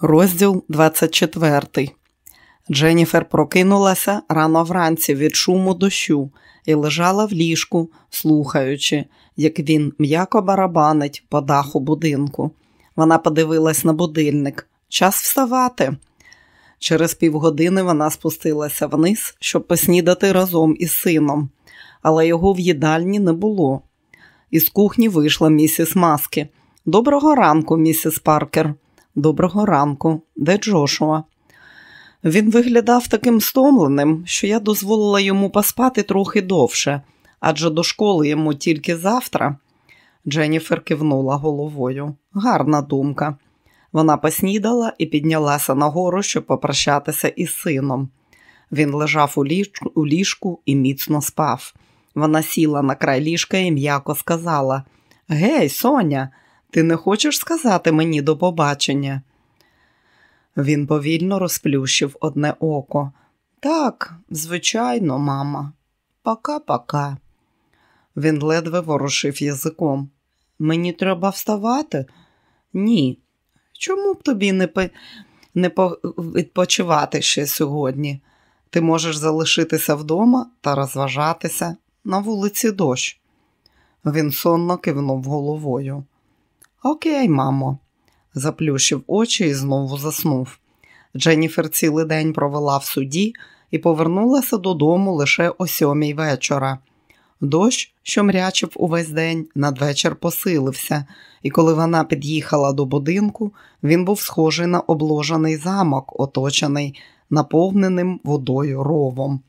Розділ 24. Дженніфер прокинулася рано вранці від шуму дощу і лежала в ліжку, слухаючи, як він м'яко барабанить по даху будинку. Вона подивилась на будильник. Час вставати. Через півгодини вона спустилася вниз, щоб поснідати разом із сином, але його в їдальні не було. Із кухні вийшла місіс Маски. Доброго ранку, місіс Паркер. Доброго ранку, де Джошуа? Він виглядав таким стомленим, що я дозволила йому поспати трохи довше, адже до школи йому тільки завтра. Дженніфер кивнула головою. Гарна думка. Вона поснідала і піднялася нагору, щоб попрощатися із сином. Він лежав у ліжку, у ліжку і міцно спав. Вона сіла на край ліжка і м'яко сказала: Гей, Соня, ти не хочеш сказати мені до побачення? Він повільно розплющив одне око. Так, звичайно, мама. Пока-пока. Він ледве ворушив язиком. Мені треба вставати? Ні. Чому б тобі не по... не по... відпочивати ще сьогодні? Ти можеш залишитися вдома та розважатися на вулиці дощ. Він сонно кивнув головою. Окей, мамо, заплющив очі і знову заснув. Дженніфер цілий день провела в суді і повернулася додому лише о сьомій вечора. Дощ, що мрячив увесь день, надвечір посилився, і коли вона під'їхала до будинку, він був схожий на обложений замок, оточений наповненим водою ровом.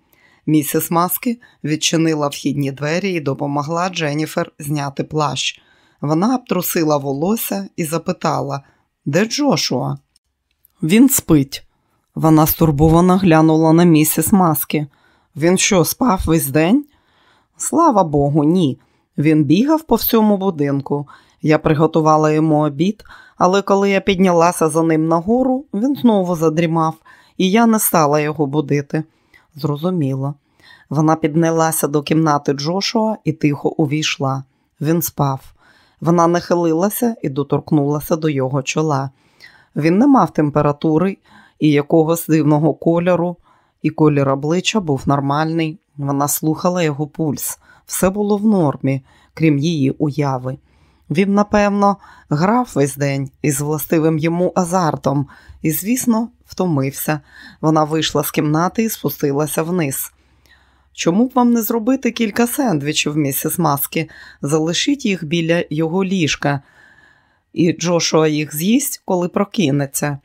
Місіс Маски відчинила вхідні двері і допомогла Дженніфер зняти плащ. Вона обтрусила волосся і запитала, де Джошуа? Він спить. Вона стурбовано глянула на місіс Маски. Він що, спав весь день? Слава Богу, ні. Він бігав по всьому будинку. Я приготувала йому обід, але коли я піднялася за ним нагору, він знову задрімав, і я не стала його будити. Зрозуміло. Вона піднялася до кімнати Джошуа і тихо увійшла. Він спав. Вона нахилилася і доторкнулася до його чола. Він не мав температури і якогось дивного кольору, і колір обличчя був нормальний. Вона слухала його пульс. Все було в нормі, крім її уяви. Він, напевно, грав весь день із властивим йому азартом і, звісно, втомився. Вона вийшла з кімнати і спустилася вниз. Чому б вам не зробити кілька сендвічів, місіс Маски? Залишіть їх біля його ліжка, і Джошуа їх з'їсть, коли прокинеться.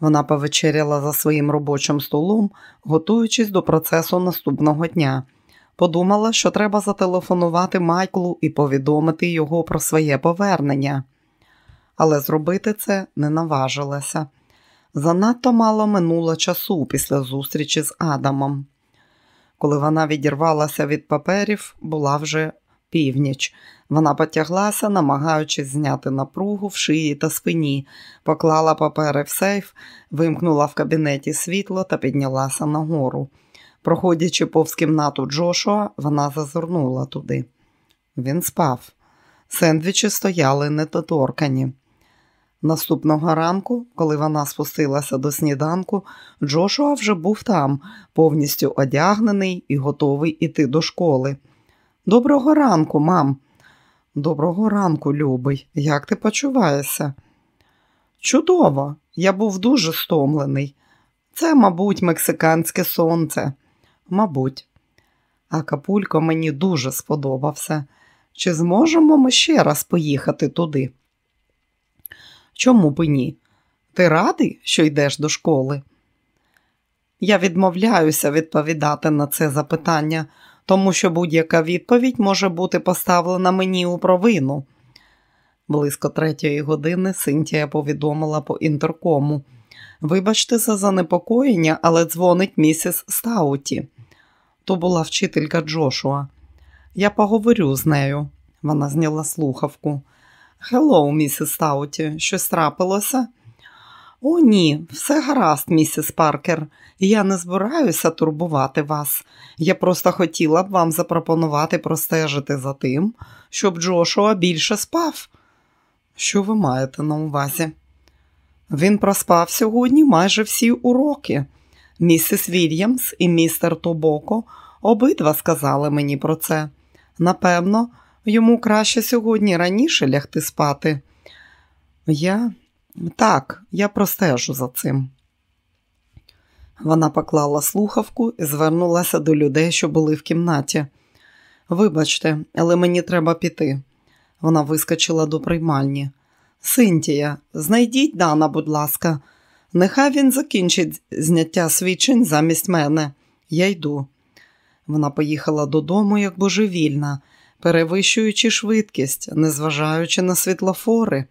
Вона повечеряла за своїм робочим столом, готуючись до процесу наступного дня. Подумала, що треба зателефонувати Майклу і повідомити його про своє повернення. Але зробити це не наважилася. Занадто мало минуло часу після зустрічі з Адамом. Коли вона відірвалася від паперів, була вже північ. Вона потяглася, намагаючись зняти напругу в шиї та спині, поклала папери в сейф, вимкнула в кабінеті світло та піднялася нагору. Проходячи повз кімнату Джошуа, вона зазирнула туди. Він спав. Сендвічі стояли недоторкані. Наступного ранку, коли вона спустилася до сніданку, Джошуа вже був там, повністю одягнений і готовий іти до школи. Доброго ранку, мам. Доброго ранку, любий. Як ти почуваєшся? Чудово, я був дуже стомлений. Це, мабуть, мексиканське сонце. Мабуть, а капулько мені дуже сподобався. Чи зможемо ми ще раз поїхати туди? Чому б і ні? Ти радий, що йдеш до школи? Я відмовляюся відповідати на це запитання, тому що будь-яка відповідь може бути поставлена мені у провину. Близько третьої години Синтія повідомила по інтеркому. Вибачте за занепокоєння, але дзвонить місіс Стауті. То була вчителька Джошуа. Я поговорю з нею. Вона зняла слухавку. Хеллоу, місіс Стауті, щось трапилося? О, ні, все гаразд, місіс Паркер. Я не збираюся турбувати вас. Я просто хотіла б вам запропонувати простежити за тим, щоб Джошуа більше спав. Що ви маєте на увазі? Він проспав сьогодні майже всі уроки. Місіс Вільямс і містер Тобоко обидва сказали мені про це. Напевно, йому краще сьогодні раніше лягти спати. Я так, я простежу за цим. Вона поклала слухавку і звернулася до людей, що були в кімнаті. Вибачте, але мені треба піти. Вона вискочила до приймальні. Синтія, знайдіть Дана, будь ласка, нехай він закінчить зняття свідчень замість мене. Я йду. Вона поїхала додому, як божевільна, перевищуючи швидкість, незважаючи на світлофори.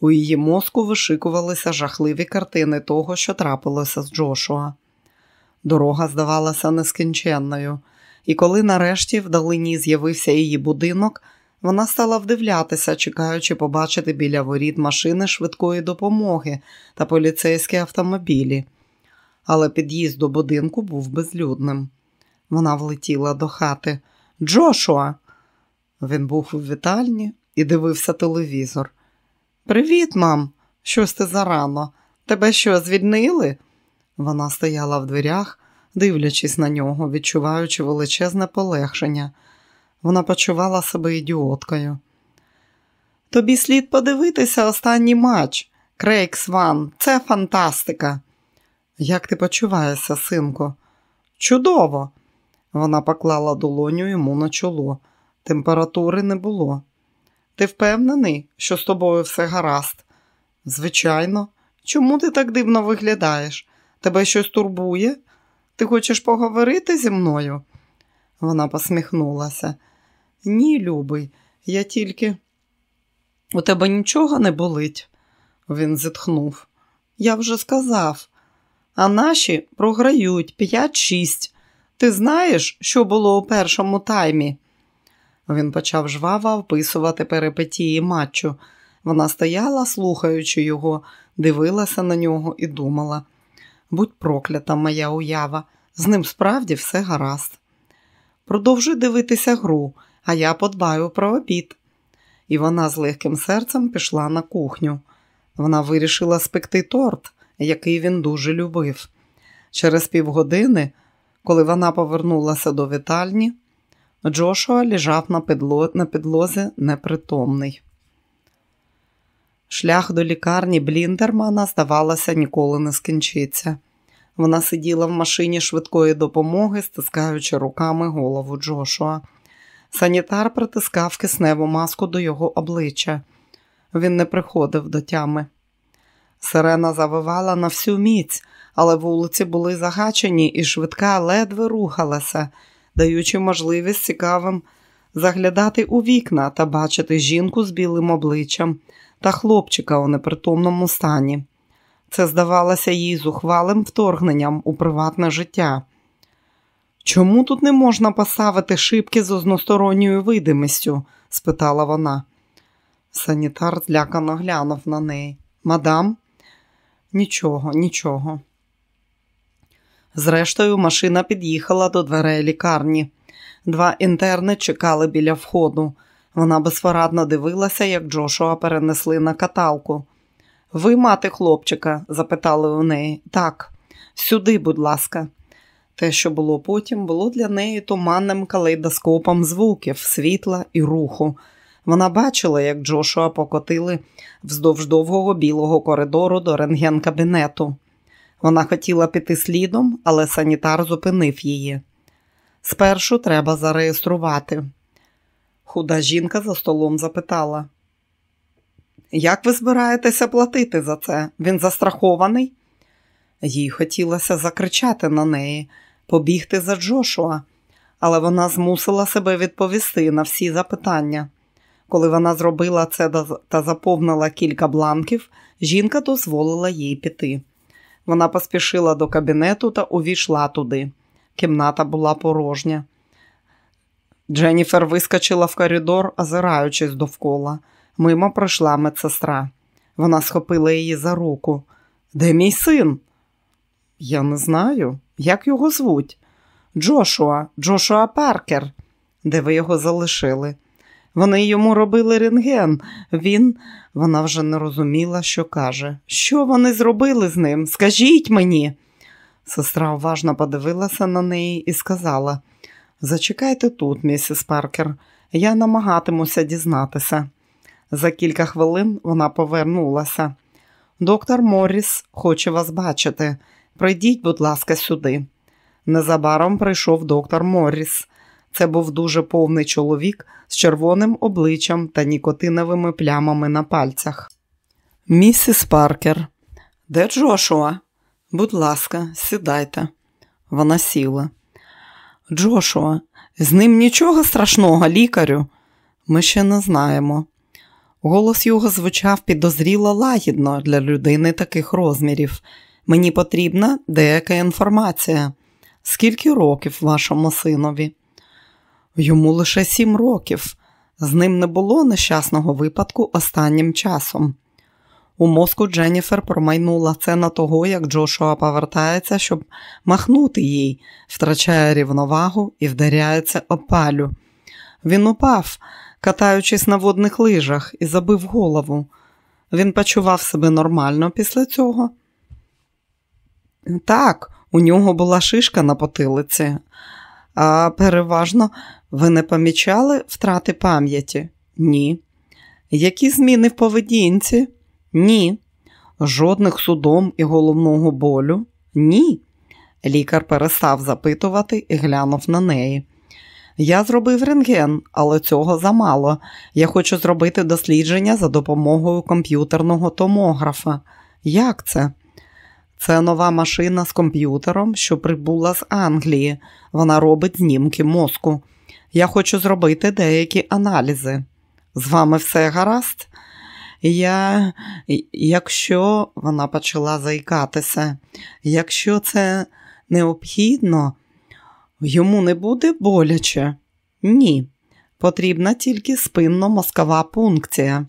У її мозку вишикувалися жахливі картини того, що трапилося з Джошуа. Дорога здавалася нескінченною, і коли нарешті вдалині з'явився її будинок, вона стала вдивлятися, чекаючи побачити біля воріт машини швидкої допомоги та поліцейські автомобілі. Але під'їзд до будинку був безлюдним. Вона влетіла до хати. Джошуа! Він був у вітальні і дивився телевізор. Привіт, мам, щось ти зарано. Тебе що, звільнили? Вона стояла в дверях, дивлячись на нього, відчуваючи величезне полегшення. Вона почувала себе ідіоткою. Тобі слід подивитися останній матч. Крейкс Ван, це фантастика. Як ти почуваєшся, синку? Чудово! Вона поклала долоню йому на чоло. Температури не було. Ти впевнений, що з тобою все гаразд? Звичайно, чому ти так дивно виглядаєш? Тебе щось турбує? Ти хочеш поговорити зі мною? Вона посміхнулася. Ні, любий, я тільки. У тебе нічого не болить? Він зітхнув. Я вже сказав, а наші програють 5-6. Ти знаєш, що було у першому таймі? Він почав жваво описувати перипетії матчу. Вона стояла, слухаючи його, дивилася на нього і думала: будь проклята, моя уява, з ним справді все гаразд. Продовжуй дивитися гру, а я подбаю про обід. І вона з легким серцем пішла на кухню. Вона вирішила спекти торт, який він дуже любив. Через півгодини, коли вона повернулася до вітальні, Джошуа лежав на, підло... на підлозі непритомний. Шлях до лікарні Бліндермана, здавалося, ніколи не скінчиться. Вона сиділа в машині швидкої допомоги, стискаючи руками голову Джошуа. Санітар притискав кисневу маску до його обличчя. Він не приходив до тями. Сирена завивала на всю міць, але вулиці були загачені, і швидка ледве рухалася даючи можливість цікавим заглядати у вікна та бачити жінку з білим обличчям та хлопчика у непритомному стані. Це здавалося їй зухвалим вторгненням у приватне життя. Чому тут не можна поставити шибки з односторонньою видимістю? спитала вона. Санітар злякано глянув на неї. Мадам? Нічого, нічого. Зрештою, машина під'їхала до дверей лікарні. Два інтерни чекали біля входу. Вона безпорадно дивилася, як Джошуа перенесли на каталку. Ви, мати хлопчика? запитали у неї. Так, сюди, будь ласка. Те, що було потім, було для неї туманним калейдоскопом звуків, світла і руху. Вона бачила, як Джошуа покотили вздовж довгого білого коридору до рентген-кабінету. Вона хотіла піти слідом, але санітар зупинив її. Спершу треба зареєструвати. Худа жінка за столом запитала. Як ви збираєтеся платити за це? Він застрахований? Їй хотілося закричати на неї, побігти за Джошуа, але вона змусила себе відповісти на всі запитання. Коли вона зробила це та заповнила кілька бланків, жінка дозволила їй піти. Вона поспішила до кабінету та увійшла туди. Кімната була порожня. Дженніфер вискочила в коридор, озираючись довкола. Мимо пройшла медсестра. Вона схопила її за руку. Де мій син? Я не знаю. Як його звуть? Джошуа, Джошуа Паркер. Де ви його залишили? Вони йому робили рентген. Він, вона вже не розуміла, що каже. Що вони зробили з ним? Скажіть мені. Сестра уважно подивилася на неї і сказала: Зачекайте тут, місіс Паркер, я намагатимуся дізнатися. За кілька хвилин вона повернулася. Доктор Морріс хоче вас бачити. Прийдіть, будь ласка, сюди. Незабаром прийшов доктор Морріс. Це був дуже повний чоловік з червоним обличчям та нікотиновими плямами на пальцях. Місіс Паркер, де Джошуа? Будь ласка, сідайте. Вона сіла. Джошуа, з ним нічого страшного, лікарю. Ми ще не знаємо. Голос його звучав підозріло лагідно для людини таких розмірів. Мені потрібна деяка інформація. Скільки років вашому синові? Йому лише сім років. З ним не було нещасного випадку останнім часом. У мозку Дженніфер промайнула це на того, як Джошуа повертається, щоб махнути їй, втрачає рівновагу і вдаряється опалю. Він упав, катаючись на водних лижах, і забив голову. Він почував себе нормально після цього. Так, у нього була шишка на потилиці, а переважно ви не помічали втрати пам'яті? Ні. Які зміни в поведінці? Ні. Жодних судом і головного болю? Ні. Лікар перестав запитувати і глянув на неї. Я зробив рентген, але цього замало. Я хочу зробити дослідження за допомогою комп'ютерного томографа. Як це? Це нова машина з комп'ютером, що прибула з Англії. Вона робить знімки мозку. Я хочу зробити деякі аналізи. З вами все гаразд? Я, якщо вона почала заїкатися, якщо це необхідно, йому не буде боляче? Ні. Потрібна тільки спинно-мозкова пункція.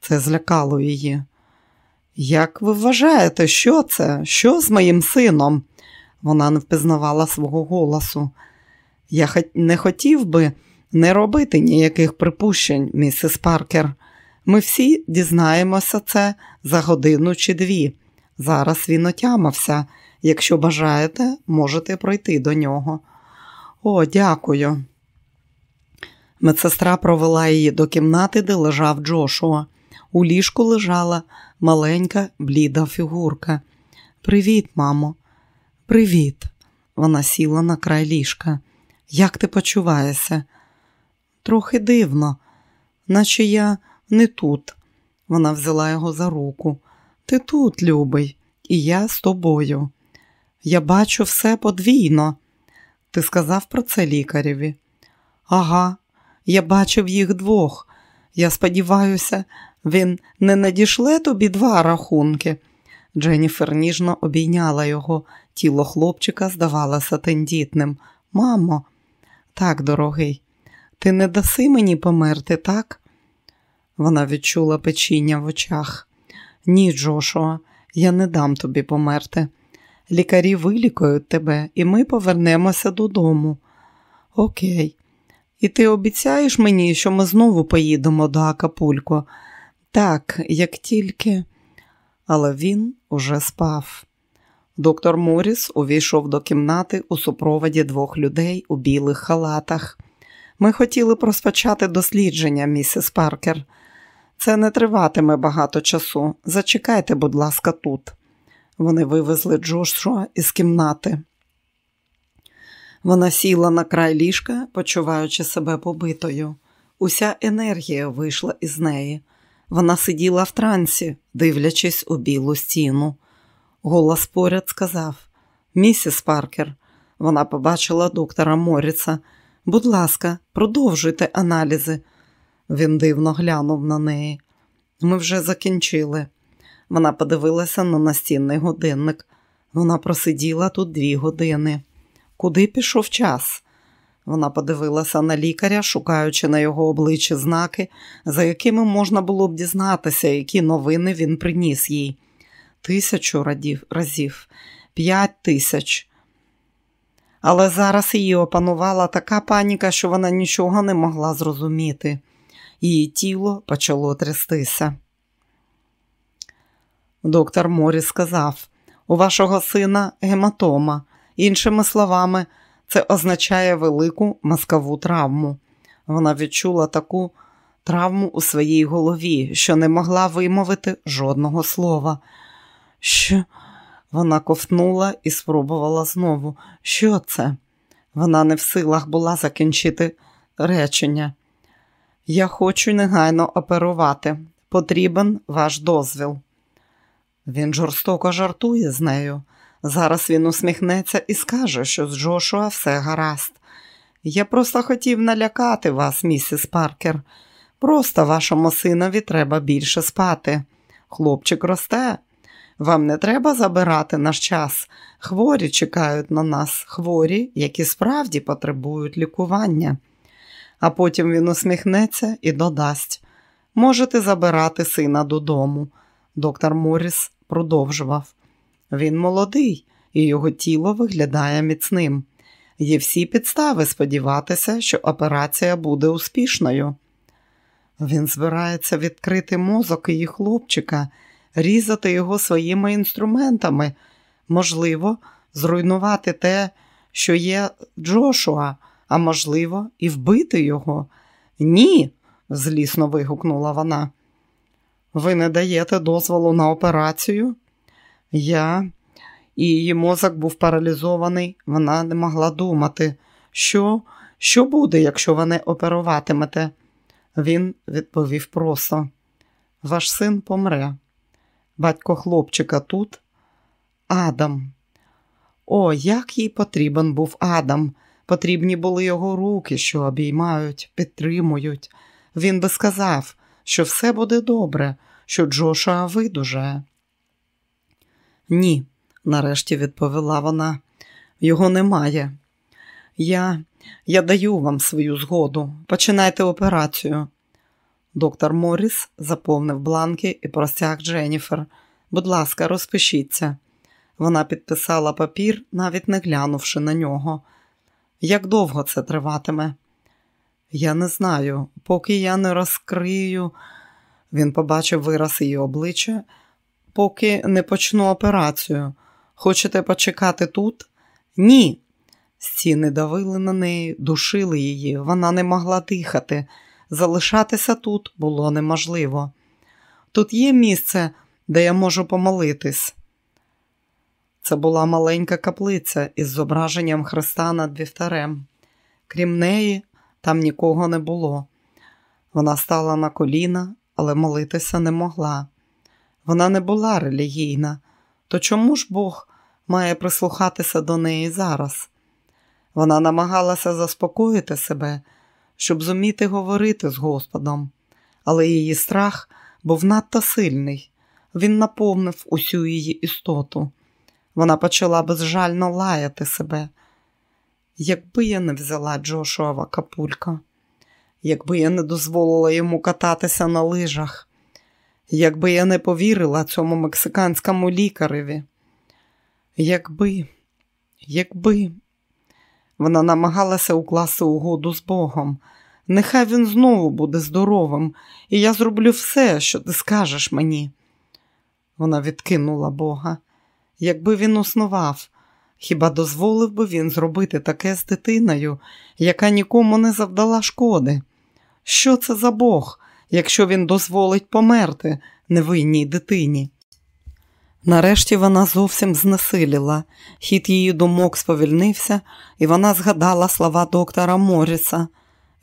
Це злякало її. Як ви вважаєте, що це? Що з моїм сином? Вона не впізнавала свого голосу. Я не хотів би не робити ніяких припущень, місіс Паркер. Ми всі дізнаємося це за годину чи дві. Зараз він отямився. Якщо бажаєте, можете пройти до нього. О, дякую. Медсестра провела її до кімнати, де лежав Джошуа. У ліжку лежала маленька, бліда фігурка. Привіт, мамо, привіт. Вона сіла на край ліжка. Як ти почуваєшся? Трохи дивно, наче я не тут. Вона взяла його за руку. Ти тут, любий, і я з тобою. Я бачу все подвійно. Ти сказав про це лікареві? Ага, я бачив їх двох. Я сподіваюся, він не надішле тобі два рахунки. Дженніфер ніжно обійняла його, тіло хлопчика здавалося тендітним. Мамо, так, дорогий, ти не даси мені померти, так? Вона відчула печіння в очах. Ні, Джошуа, я не дам тобі померти. Лікарі вилікують тебе, і ми повернемося додому. Окей. І ти обіцяєш мені, що ми знову поїдемо до Акапулько? Так, як тільки. Але він уже спав. Доктор Моріс увійшов до кімнати у супроводі двох людей у білих халатах. Ми хотіли розпочати дослідження, місіс Паркер. Це не триватиме багато часу. Зачекайте, будь ласка, тут. Вони вивезли Джошуа із кімнати. Вона сіла на край ліжка, почуваючи себе побитою. Уся енергія вийшла із неї. Вона сиділа в трансі, дивлячись у білу стіну. Голос поряд сказав: Місіс Паркер, вона побачила доктора Моріца. Будь ласка, продовжуйте аналізи. Він дивно глянув на неї. Ми вже закінчили. Вона подивилася на настінний годинник. Вона просиділа тут дві години. Куди пішов час? Вона подивилася на лікаря, шукаючи на його обличчі знаки, за якими можна було б дізнатися, які новини він приніс їй. Тисячу разів, п'ять тисяч. Але зараз її опанувала така паніка, що вона нічого не могла зрозуміти. її тіло почало трястися. Доктор Морі сказав: у вашого сина гематома. Іншими словами, це означає велику мозкову травму. Вона відчула таку травму у своїй голові, що не могла вимовити жодного слова. Що? Вона ковтнула і спробувала знову. Що це? Вона не в силах була закінчити речення. Я хочу негайно оперувати. Потрібен ваш дозвіл. Він жорстоко жартує з нею. Зараз він усміхнеться і скаже, що з Джошуа все гаразд. Я просто хотів налякати вас, місіс Паркер. Просто вашому синові треба більше спати. Хлопчик росте. Вам не треба забирати наш час. Хворі чекають на нас, хворі, які справді потребують лікування. А потім він усміхнеться і додасть можете забирати сина додому. Доктор Моріс продовжував. Він молодий, і його тіло виглядає міцним. Є всі підстави сподіватися, що операція буде успішною. Він збирається відкрити мозок її хлопчика, різати його своїми інструментами, можливо, зруйнувати те, що є Джошуа, а можливо, і вбити його. Ні, злісно вигукнула вона. Ви не даєте дозволу на операцію? Я і її мозок був паралізований, вона не могла думати, що, що буде, якщо ви не оперуватимете. Він відповів просто: Ваш син помре. Батько хлопчика тут, Адам. О, як їй потрібен був Адам. Потрібні були його руки, що обіймають, підтримують. Він би сказав, що все буде добре, що Джошуа видужає. Ні, нарешті відповіла вона. Його немає. Я я даю вам свою згоду. Починайте операцію. Доктор Моріс заповнив бланки і простяг Дженніфер. Будь ласка, розпишіться. Вона підписала папір, навіть не глянувши на нього. Як довго це триватиме? Я не знаю, поки я не розкрию. Він побачив вираз її обличчя, поки не почну операцію. Хочете почекати тут? Ні. Стіни давили на неї, душили її, вона не могла дихати. Залишатися тут було неможливо. Тут є місце, де я можу помолитись. Це була маленька каплиця із зображенням Христа над вівтарем. Крім неї, там нікого не було. Вона стала на коліна, але молитися не могла. Вона не була релігійна, то чому ж Бог має прислухатися до неї зараз? Вона намагалася заспокоїти себе, щоб зуміти говорити з Господом, але її страх був надто сильний. Він наповнив усю її істоту. Вона почала безжально лаяти себе. Якби я не взяла Джошуава капулька, якби я не дозволила йому кататися на лижах, якби я не повірила цьому мексиканському лікареві, якби, якби вона намагалася укласти угоду з Богом. Нехай він знову буде здоровим, і я зроблю все, що ти скажеш мені. Вона відкинула Бога. Якби він уснував, хіба дозволив би він зробити таке з дитиною, яка нікому не завдала шкоди? Що це за Бог, якщо він дозволить померти невинній дитині? Нарешті вона зовсім знесиліла, хід її думок сповільнився, і вона згадала слова доктора Моріса.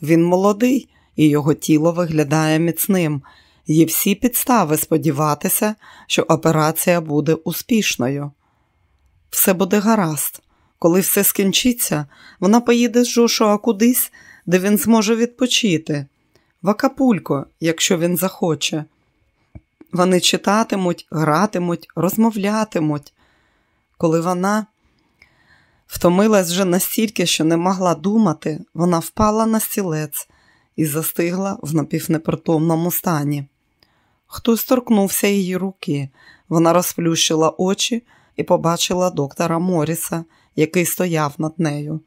Він молодий, і його тіло виглядає міцним. Є всі підстави сподіватися, що операція буде успішною. Все буде гаразд. Коли все скінчиться, вона поїде з Жошуа кудись, де він зможе відпочити. В Акапулько, якщо він захоче. Вони читатимуть, гратимуть, розмовлятимуть. Коли вона втомилась вже настільки, що не могла думати, вона впала на стілець і застигла в напівнепритомному стані. Хтось торкнувся її руки. Вона розплющила очі і побачила доктора Моріса, який стояв над нею.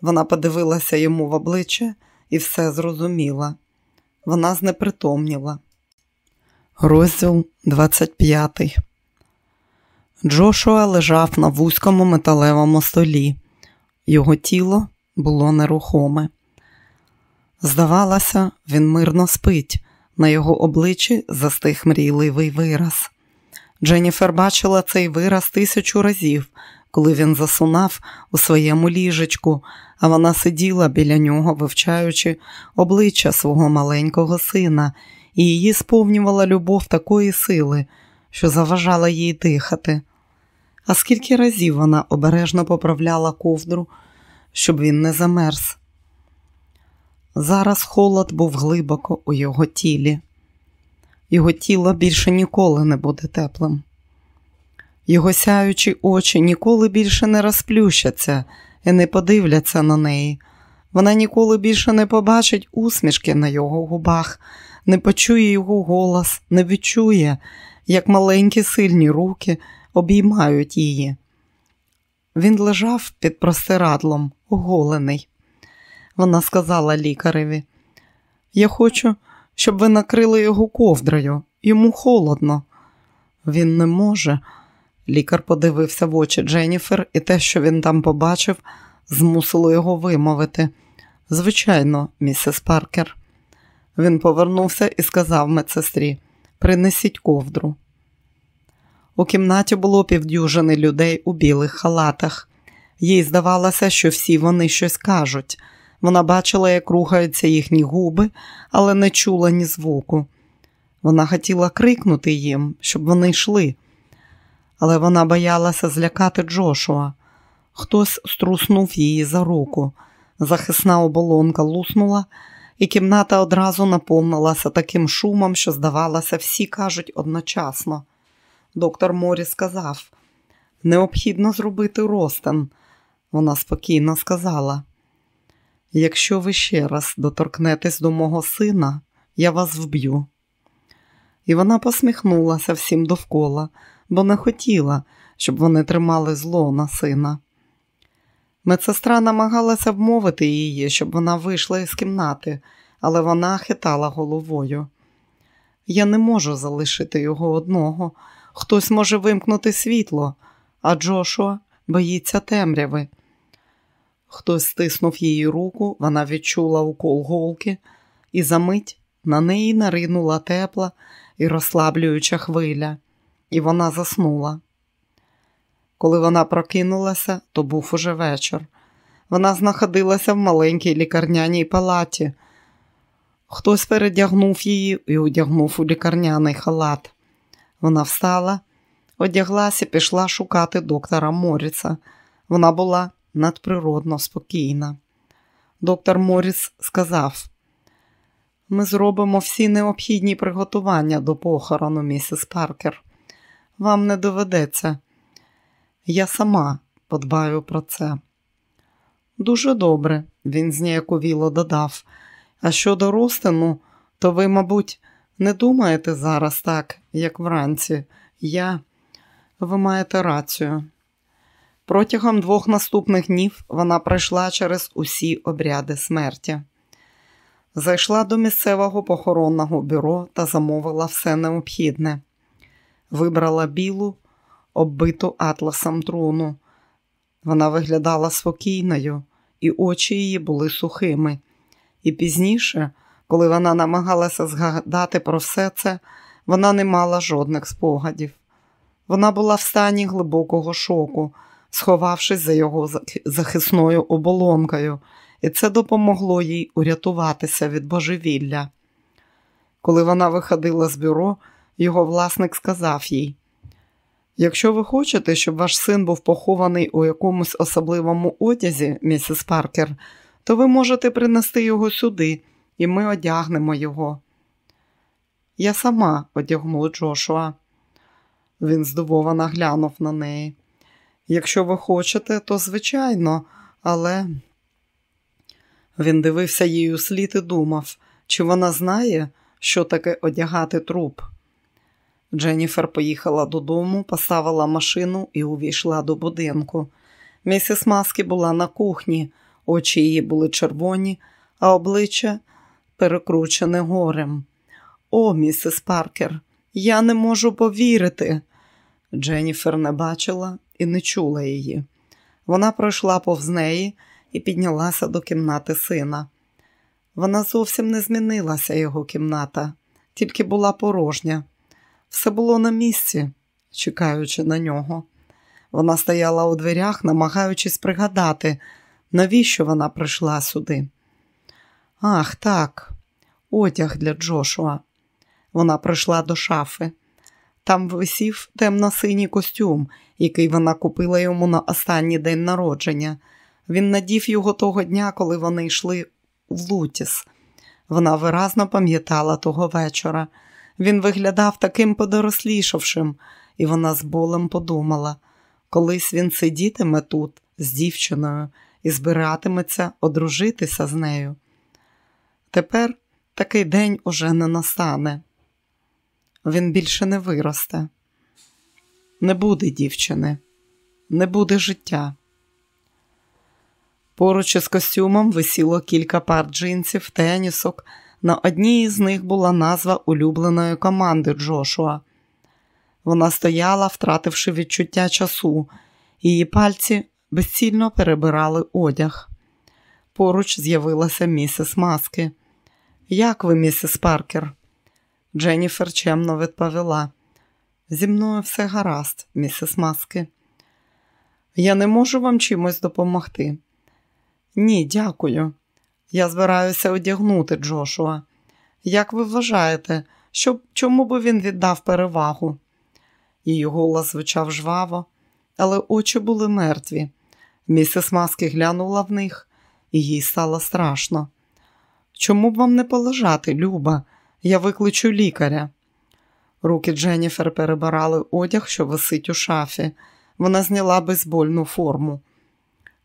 Вона подивилася йому в обличчя і все зрозуміла. вона знепритомніла. Розділ 25 Джошуа лежав на вузькому металевому столі. Його тіло було нерухоме. Здавалося, він мирно спить. На його обличчі застиг мрійливий вираз. Дженніфер бачила цей вираз тисячу разів, коли він засунав у своєму ліжечку, а вона сиділа біля нього, вивчаючи обличчя свого маленького сина, і її сповнювала любов такої сили, що заважала їй дихати. А скільки разів вона обережно поправляла ковдру, щоб він не замерз. Зараз холод був глибоко у його тілі. Його тіло більше ніколи не буде теплим. Його сяючі очі ніколи більше не розплющаться і не подивляться на неї. Вона ніколи більше не побачить усмішки на його губах, не почує його голос, не відчує, як маленькі сильні руки обіймають її. Він лежав під простирадлом, оголений. Вона сказала лікареві, я хочу, щоб ви накрили його ковдрою, йому холодно. Він не може. Лікар подивився в очі Дженніфер, і те, що він там побачив, змусило його вимовити. Звичайно, місіс Паркер. Він повернувся і сказав медсестрі: принесіть ковдру. У кімнаті було півдюжини людей у білих халатах. Їй здавалося, що всі вони щось кажуть. Вона бачила, як рухаються їхні губи, але не чула ні звуку. Вона хотіла крикнути їм, щоб вони йшли, але вона боялася злякати Джошуа. Хтось струснув її за руку. Захисна оболонка луснула, і кімната одразу наповнилася таким шумом, що, здавалося, всі кажуть одночасно. Доктор Морі сказав: необхідно зробити ростен. Вона спокійно сказала: якщо ви ще раз доторкнетесь до мого сина, я вас вб'ю. І вона посміхнулася всім довкола, бо не хотіла, щоб вони тримали зло на сина. Медсестра намагалася вмовити її, щоб вона вийшла із кімнати, але вона хитала головою. Я не можу залишити його одного. Хтось може вимкнути світло, а Джошуа боїться темряви. Хтось стиснув її руку, вона відчула укол голки, і за мить на неї наринула тепла і розслаблююча хвиля, і вона заснула. Коли вона прокинулася, то був уже вечір. Вона знаходилася в маленькій лікарняній палаті. Хтось передягнув її і одягнув у лікарняний халат. Вона встала, одяглася і пішла шукати доктора Моріса. Вона була надприродно спокійна. Доктор Моріс сказав: ми зробимо всі необхідні приготування до похорону, місіс Паркер. Вам не доведеться. Я сама подбаю про це. Дуже добре, він зніяковіло додав. А щодо розтину, то ви, мабуть, не думаєте зараз так, як вранці. Я, ви маєте рацію. Протягом двох наступних днів вона пройшла через усі обряди смерті. Зайшла до місцевого похоронного бюро та замовила все необхідне. Вибрала білу, оббиту атласом труну. Вона виглядала спокійною, і очі її були сухими. І пізніше, коли вона намагалася згадати про все це, вона не мала жодних спогадів. Вона була в стані глибокого шоку, сховавшись за його захисною оболонкою, і це допомогло їй урятуватися від божевілля. Коли вона виходила з бюро, його власник сказав їй: Якщо ви хочете, щоб ваш син був похований у якомусь особливому одязі, місіс Паркер, то ви можете принести його сюди, і ми одягнемо його. Я сама одягну Джошуа. Він здивовано глянув на неї. Якщо ви хочете, то звичайно, але він дивився їй у слід і думав, чи вона знає, що таке одягати труп. Дженніфер поїхала додому, поставила машину і увійшла до будинку. Місіс Маскі була на кухні, очі її були червоні, а обличчя перекручене горем. О, місіс Паркер, я не можу повірити. Дженніфер не бачила і не чула її. Вона пройшла повз неї і піднялася до кімнати сина. Вона зовсім не змінилася, його кімната, тільки була порожня. Все було на місці, чекаючи на нього. Вона стояла у дверях, намагаючись пригадати, навіщо вона прийшла сюди. Ах, так, одяг для Джошуа. Вона прийшла до шафи. Там висів темно-синій костюм, який вона купила йому на останній день народження. Він надів його того дня, коли вони йшли в Лутіс. Вона виразно пам'ятала того вечора. Він виглядав таким подорослішавшим, і вона з болем подумала колись він сидітиме тут з дівчиною і збиратиметься одружитися з нею. Тепер такий день уже не настане. Він більше не виросте. Не буде дівчини, не буде життя. Поруч із костюмом висіло кілька пар джинсів, тенісок. На одній із них була назва улюбленої команди Джошуа. Вона стояла, втративши відчуття часу, її пальці безцільно перебирали одяг. Поруч з'явилася місіс Маски. Як ви, місіс Паркер? Дженніфер чемно відповіла. Зі мною все гаразд, місіс Маски. Я не можу вам чимось допомогти. Ні, дякую. Я збираюся одягнути Джошуа. Як ви вважаєте, що, чому би він віддав перевагу? Її голос звучав жваво, але очі були мертві. Місіс Маски глянула в них, і їй стало страшно. Чому б вам не полежати, Люба? Я викличу лікаря. Руки Дженніфер перебирали одяг, що висить у шафі. Вона зняла безбольну форму.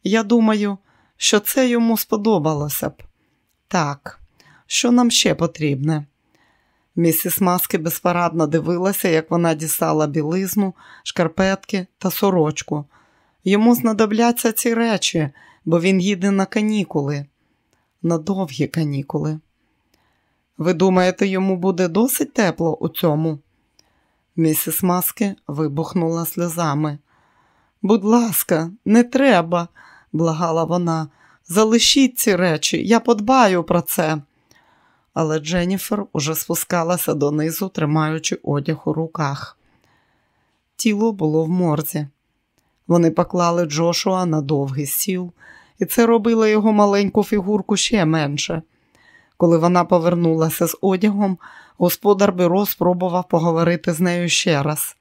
Я думаю, що це йому сподобалося б. Так, що нам ще потрібне? Місіс Маски безпарадно дивилася, як вона дістала білизну, шкарпетки та сорочку. Йому знадобляться ці речі, бо він їде на канікули, на довгі канікули. Ви думаєте, йому буде досить тепло у цьому? Місіс Маски вибухнула сльозами. Будь ласка, не треба, благала вона. Залишіть ці речі, я подбаю про це. Але Дженніфер уже спускалася донизу, тримаючи одяг у руках. Тіло було в морзі. Вони поклали Джошуа на довгий сіл, і це робило його маленьку фігурку ще менше. Коли вона повернулася з одягом, господар бюро спробував поговорити з нею ще раз.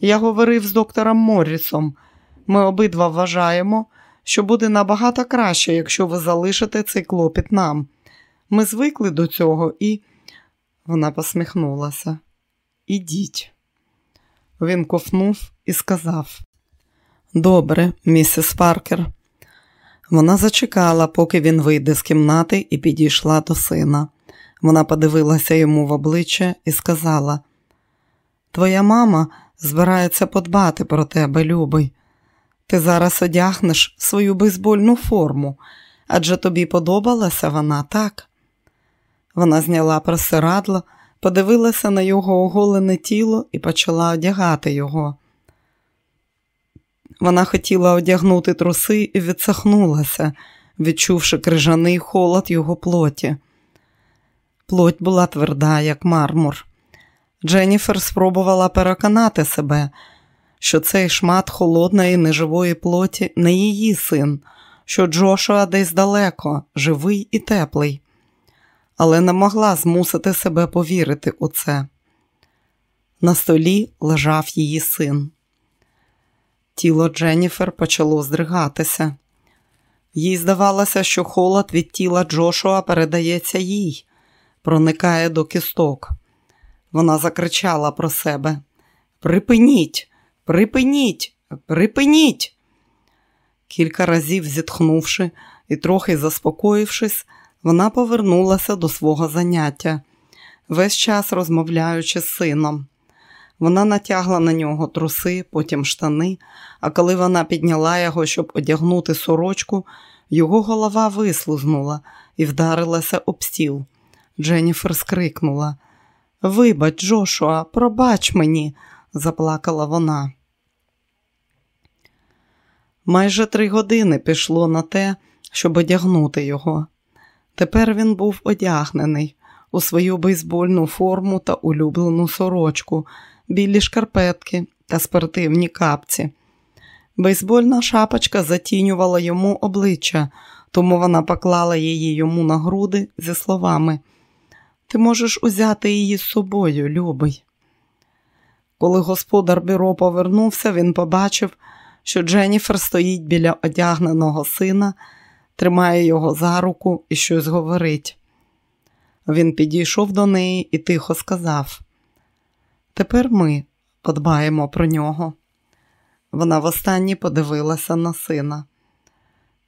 Я говорив з доктором Моррісом. Ми обидва вважаємо, що буде набагато краще, якщо ви залишите цей клопіт нам. Ми звикли до цього і. Вона посміхнулася. Ідіть. Він ковнув і сказав: Добре, місіс Паркер. Вона зачекала, поки він вийде з кімнати і підійшла до сина. Вона подивилася йому в обличчя і сказала: Твоя мама збирається подбати про тебе, любий. Ти зараз одягнеш свою бейсбольну форму, адже тобі подобалася вона, так? Вона зняла просирадло, подивилася на його оголене тіло і почала одягати його. Вона хотіла одягнути труси і відсахнулася, відчувши крижаний холод його плоті. Плоть була тверда, як мармур. Дженніфер спробувала переконати себе, що цей шмат холодної неживої плоті не її син, що Джошуа десь далеко, живий і теплий, але не могла змусити себе повірити у це. На столі лежав її син. Тіло Дженніфер почало здригатися. Їй здавалося, що холод від тіла Джошуа передається їй, проникає до кісток. Вона закричала про себе: Припиніть, припиніть, припиніть. Кілька разів зітхнувши і трохи заспокоївшись, вона повернулася до свого заняття, весь час розмовляючи з сином. Вона натягла на нього труси, потім штани, а коли вона підняла його, щоб одягнути сорочку, Його голова вислузнула і вдарилася об стіл. Дженніфер скрикнула. Вибач, Джошуа, пробач мені, заплакала вона. Майже три години пішло на те, щоб одягнути його. Тепер він був одягнений у свою бейсбольну форму та улюблену сорочку, білі шкарпетки та спортивні капці. Бейсбольна шапочка затінювала йому обличчя, тому вона поклала її йому на груди зі словами Ти можеш узяти її з собою, любий. Коли господар бюро повернувся, він побачив, що Дженніфер стоїть біля одягненого сина, тримає його за руку і щось говорить. Він підійшов до неї і тихо сказав: Тепер ми подбаємо про нього. Вона востаннє подивилася на сина.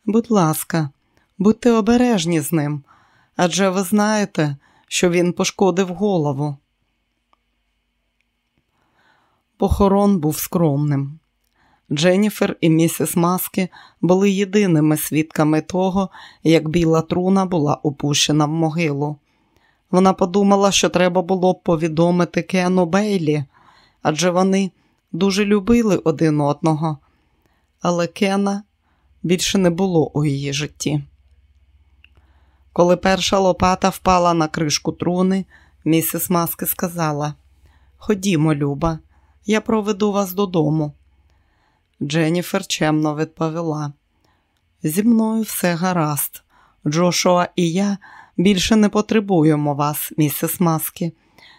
Будь ласка, будьте обережні з ним, адже ви знаєте, що він пошкодив голову. Похорон був скромним. Дженніфер і місіс Маски були єдиними свідками того, як біла труна була опущена в могилу. Вона подумала, що треба було б повідомити Кену Бейлі, адже вони дуже любили один одного, але Кена більше не було у її житті. Коли перша лопата впала на кришку труни, місіс Маски сказала: Ходімо, Люба, я проведу вас додому. Дженніфер чемно відповіла: Зі мною все гаразд. Джошуа і я більше не потребуємо вас, місіс Маскі.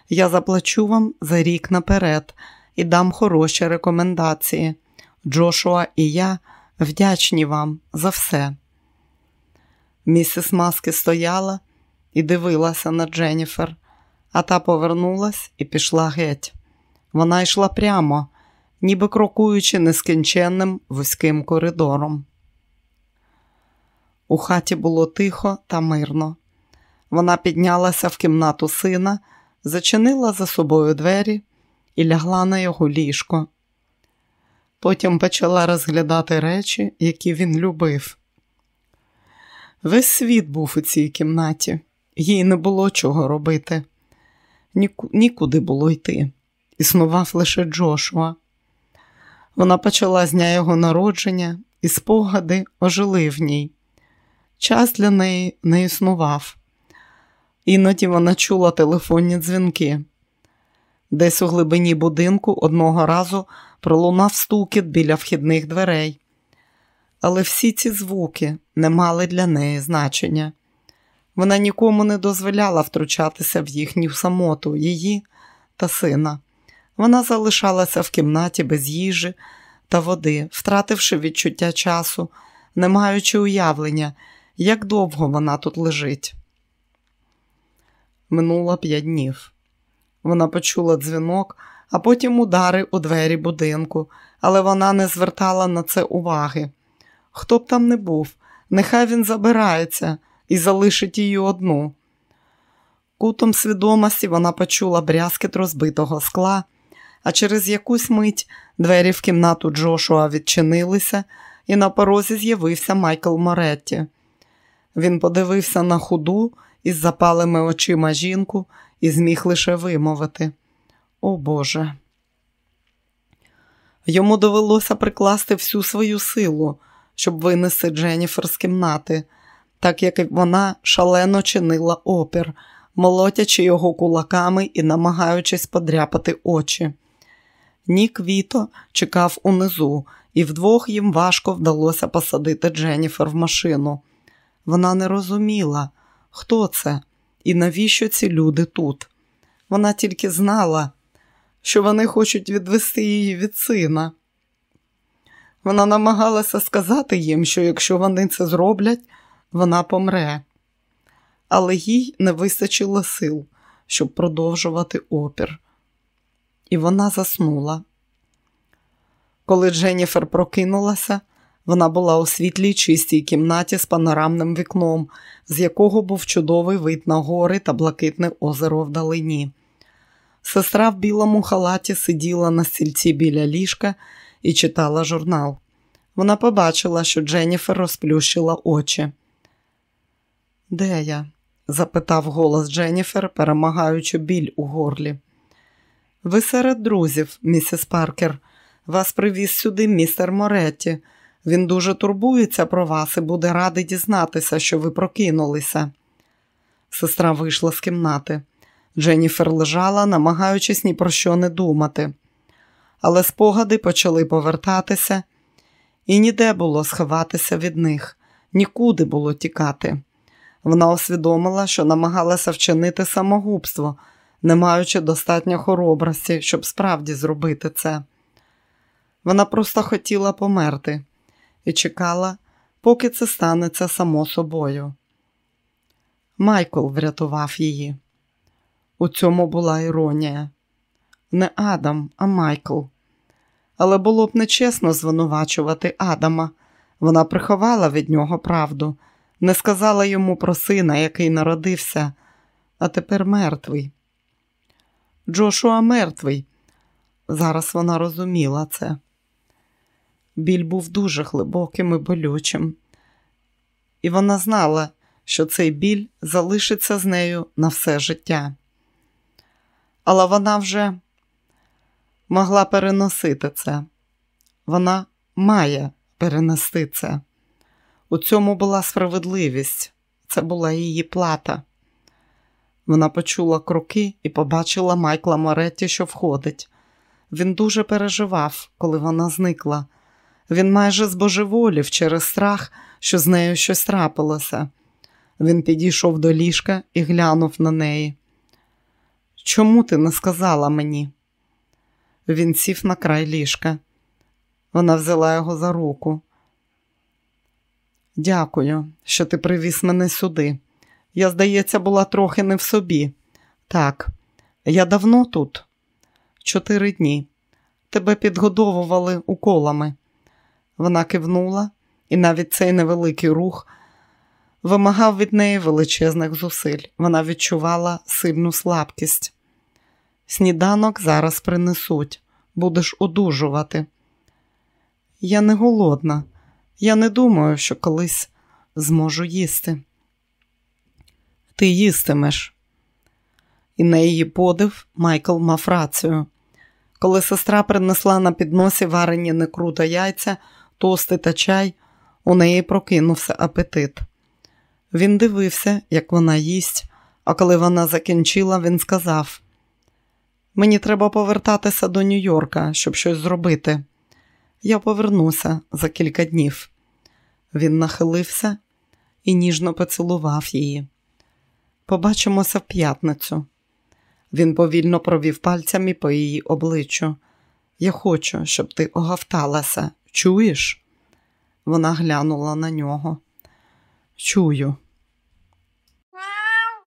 Я заплачу вам за рік наперед і дам хороші рекомендації. Джошуа і я вдячні вам за все. Місіс Маски стояла і дивилася на Дженніфер, а та повернулась і пішла геть. Вона йшла прямо, ніби крокуючи нескінченним вузьким коридором. У хаті було тихо та мирно. Вона піднялася в кімнату сина, зачинила за собою двері і лягла на його ліжко. Потім почала розглядати речі, які він любив. Весь світ був у цій кімнаті, їй не було чого робити, нікуди було йти. Існував лише Джошуа. Вона почала з дня його народження, і спогади ожили в ній. Час для неї не існував. Іноді вона чула телефонні дзвінки. Десь у глибині будинку одного разу пролунав стукіт біля вхідних дверей. Але всі ці звуки не мали для неї значення. Вона нікому не дозволяла втручатися в їхню самоту, її та сина. Вона залишалася в кімнаті без їжі та води, втративши відчуття часу, не маючи уявлення, як довго вона тут лежить. Минуло п'ять днів. Вона почула дзвінок, а потім удари у двері будинку, але вона не звертала на це уваги. Хто б там не був, нехай він забирається і залишить її одну. Кутом свідомості вона почула брязкіт розбитого скла, а через якусь мить двері в кімнату Джошуа відчинилися, і на порозі з'явився Майкл Моретті. Він подивився на худу із запалими очима жінку і зміг лише вимовити. О Боже. Йому довелося прикласти всю свою силу, щоб винести Дженніфер з кімнати, так як вона шалено чинила опір, молотячи його кулаками і намагаючись подряпати очі. Нік Віто чекав унизу, і вдвох їм важко вдалося посадити Дженніфер в машину. Вона не розуміла, хто це і навіщо ці люди тут. Вона тільки знала, що вони хочуть відвести її від сина. Вона намагалася сказати їм, що якщо вони це зроблять, вона помре, але їй не вистачило сил, щоб продовжувати опір. І вона заснула. Коли Дженніфер прокинулася, вона була у світлій чистій кімнаті з панорамним вікном, з якого був чудовий вид на гори та блакитне озеро вдалині. Сестра в білому халаті сиділа на стільці біля ліжка і читала журнал. Вона побачила, що Дженніфер розплющила очі. Де я? запитав голос Дженніфер, перемагаючи біль у горлі. Ви серед друзів, місіс Паркер. Вас привіз сюди містер Моретті. Він дуже турбується про вас і буде радий дізнатися, що ви прокинулися. Сестра вийшла з кімнати. Дженніфер лежала, намагаючись ні про що не думати. Але спогади почали повертатися, і ніде було сховатися від них, нікуди було тікати. Вона усвідомила, що намагалася вчинити самогубство, не маючи достатньо хоробрості, щоб справді зробити це. Вона просто хотіла померти і чекала, поки це станеться само собою. Майкл врятував її. У цьому була іронія. Не Адам, а Майкл. Але було б нечесно звинувачувати Адама. Вона приховала від нього правду, не сказала йому про сина, який народився, а тепер мертвий. Джошуа мертвий. Зараз вона розуміла це. Біль був дуже глибоким і болючим, і вона знала, що цей біль залишиться з нею на все життя. Але вона вже могла переносити це. Вона має перенести це. У цьому була справедливість, це була її плата. Вона почула кроки і побачила Майкла Моретті, що входить. Він дуже переживав, коли вона зникла. Він майже збожеволів через страх, що з нею щось трапилося. Він підійшов до ліжка і глянув на неї. Чому ти не сказала мені? Він сів на край ліжка. Вона взяла його за руку. Дякую, що ти привіз мене сюди. Я, здається, була трохи не в собі. Так, я давно тут? Чотири дні. Тебе підгодовували уколами. Вона кивнула, і навіть цей невеликий рух вимагав від неї величезних зусиль. Вона відчувала сильну слабкість. Сніданок зараз принесуть, будеш одужувати. Я не голодна, я не думаю, що колись зможу їсти. Ти їстимеш. І на її подив Майкл мав рацію. Коли сестра принесла на підносі варені некру та яйця, тости та чай, у неї прокинувся апетит. Він дивився, як вона їсть, а коли вона закінчила, він сказав: Мені треба повертатися до Нью-Йорка, щоб щось зробити. Я повернуся за кілька днів. Він нахилився і ніжно поцілував її. Побачимося в п'ятницю. Він повільно провів пальцями по її обличчю. Я хочу, щоб ти огавталася. Чуєш? Вона глянула на нього. Чую.